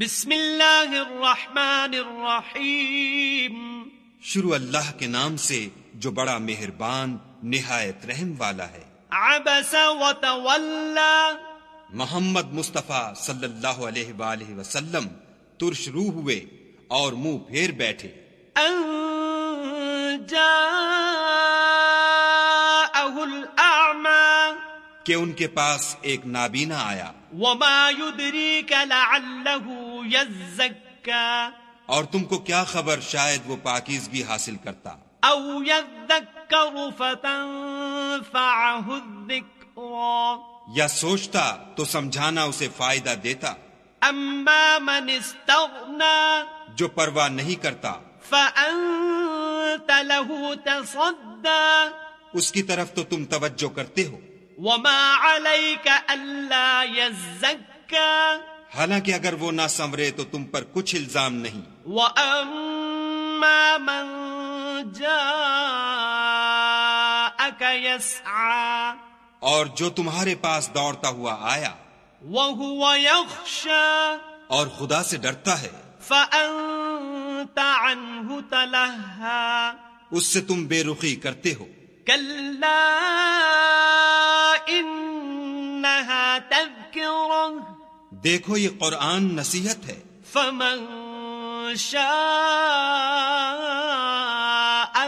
بسم اللہ الرحمن الرحیم۔ شروع اللہ کے نام سے جو بڑا مہربان نہایت رحم والا ہے۔ عبس وتولى محمد مصطفیٰ صلی اللہ علیہ وآلہ وسلم ترش روح ہوئے اور منہ پھیر بیٹھے۔ ان جاءه الاعمى۔ کہ ان کے پاس ایک نابینا آیا۔ وما يدريك لعله يزكى اور تم کو کیا خبر شاید وہ پاکیزگی حاصل کرتا؟ او يذكر فتنفعه الذكرى یا سوچتا تو سمجھانا اسے فائدہ دیتا؟ اما من استغنى جو پرواہ نہیں کرتا؟ فانت له تصدى اس کی طرف تو تم توجہ کرتے ہو۔ وما عليك الا يزكى حالانکہ اگر وہ نہ سنورے تو تم پر کچھ الزام نہیں۔ واما من جاءك يسعى اور جو تمہارے پاس دوڑتا ہوا آیا وهو يخشى اور خدا سے ڈرتا ہے فانت عنه تلهى اس سے تم بے رخی کرتے ہو۔ كلا انها تذكره دیکھو یہ قرآن نصیحت ہے۔ فمن شاء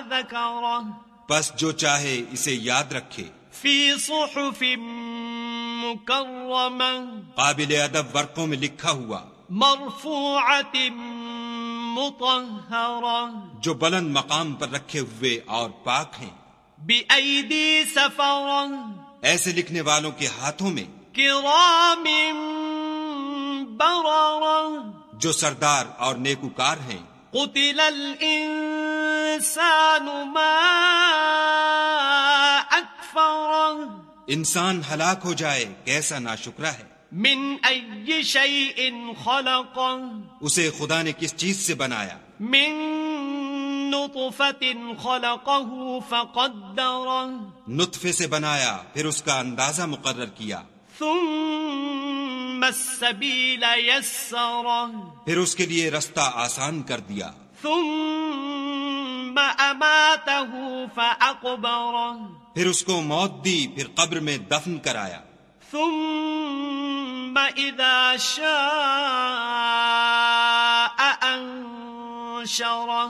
بس جو چاہے اسے یاد رکھے۔ في صحف مكرمة قابل ادب ورقوں میں لکھا ہوا۔ مرفوعة مطهرة جو بلند مقام پر رکھے ہوئے اور پاک ہیں۔ بأيدي سفرة ایسے لکھنے والوں کے ہاتھوں میں۔ كرام بررة جو سردار اور نیکوکار ہیں۔ قتل الإنسان ما أكفره انسان ہلاک ہو جائے کیسا ناشکرا ہے۔ من أي شيء خلقه اسے خدا نے کس چیز سے بنایا؟ من نطفة خلقه فقدره نطفے سے بنایا پھر اس کا اندازہ مقرر کیا۔ ثم السبيل يسره پھر اس کے لیے رستہ آسان کر دیا۔ ثم أماته فأقبره پھر اس کو موت دی پھر قبر میں دفن کرایا۔ ثم إذا شاء أنشره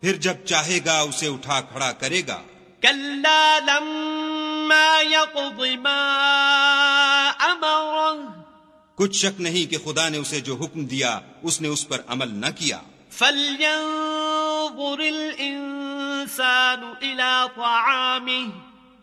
پھر جب چاہے گا اسے اٹھا کھڑا کرے گا۔ كلا لما يقض ما کچھ شک نہیں کہ خدا نے اسے جو حکم دیا اس نے اس پر عمل نہ کیا۔ فلينظر الإنسان إلى طعامه۔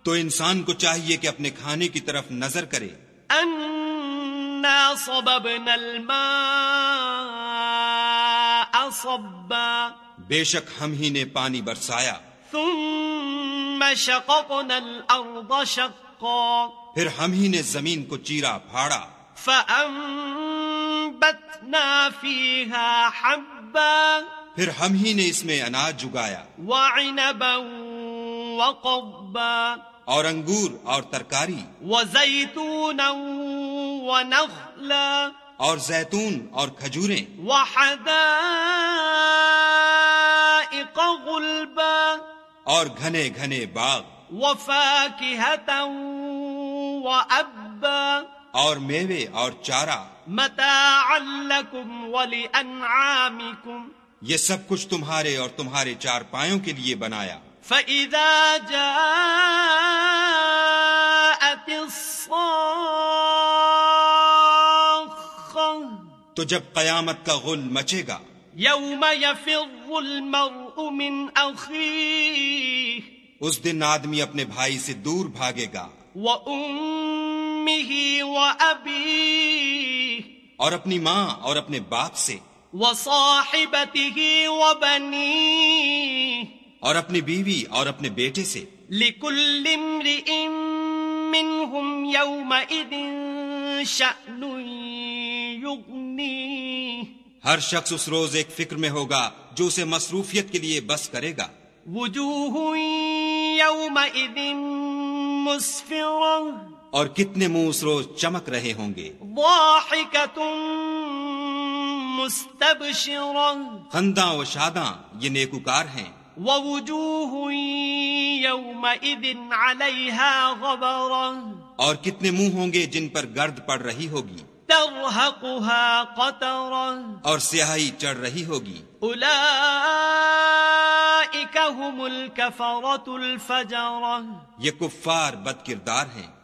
تو انسان کو چاہیے کہ اپنے کھانے کی طرف نظر کرے۔ أنا صببنا الماء صبا۔ بے شک ہم ہی نے پانی برسایا۔ ثم شققنا الأرض شقا۔ پھر ہم ہی نے زمین کو چیرا پھاڑا۔ فأنبتنا فيها حبا پھر ہم ہی نے اس میں اناج اگایا وعنبا وقضبا اور انگور اور ترکاری۔ وزيتونا ونخلا اور زیتون اور کھجوریں۔ وحدائق غلبا اور گھنے گھنے باغ۔ وفاكهة وأبا اور میوے اور چارہ۔ متاعا لكم ولأنعامكم یہ سب کچھ تمہارے اور تمہارے چار پایوں کے لیے بنایا۔ فإذا جاءت الصاخة۔ تو جب قیامت کا غل مچے گا۔ يفر المرء من أخيه۔ اس دن آدمی اپنے بھائی سے دور بھاگے گا۔ وأبيه اور اپنی ماں اور اپنے باپ سے وصاحبته وبنيه اور اپنی بیوی اور اپنے بیٹے سے لكل امرئ منهم يومئذ شأن يغنيه ہر شخص اس روز ایک فکر میں ہوگا جو اسے مصروفیت کے لیے بس کرے گا وجوه يومئذ مسفرة اور کتنے منہ اس روز چمک رہے ہوں گے۔ خنداں و شاداں یہ نیکوکار ہیں۔ اور کتنے منہ ہوں گے جن پر گرد پڑ رہی ہوگی۔ قترة اور سیاہی چڑھ رہی ہوگی۔ هم الكفرة الفجرة یہ کفار بد کردار ہیں۔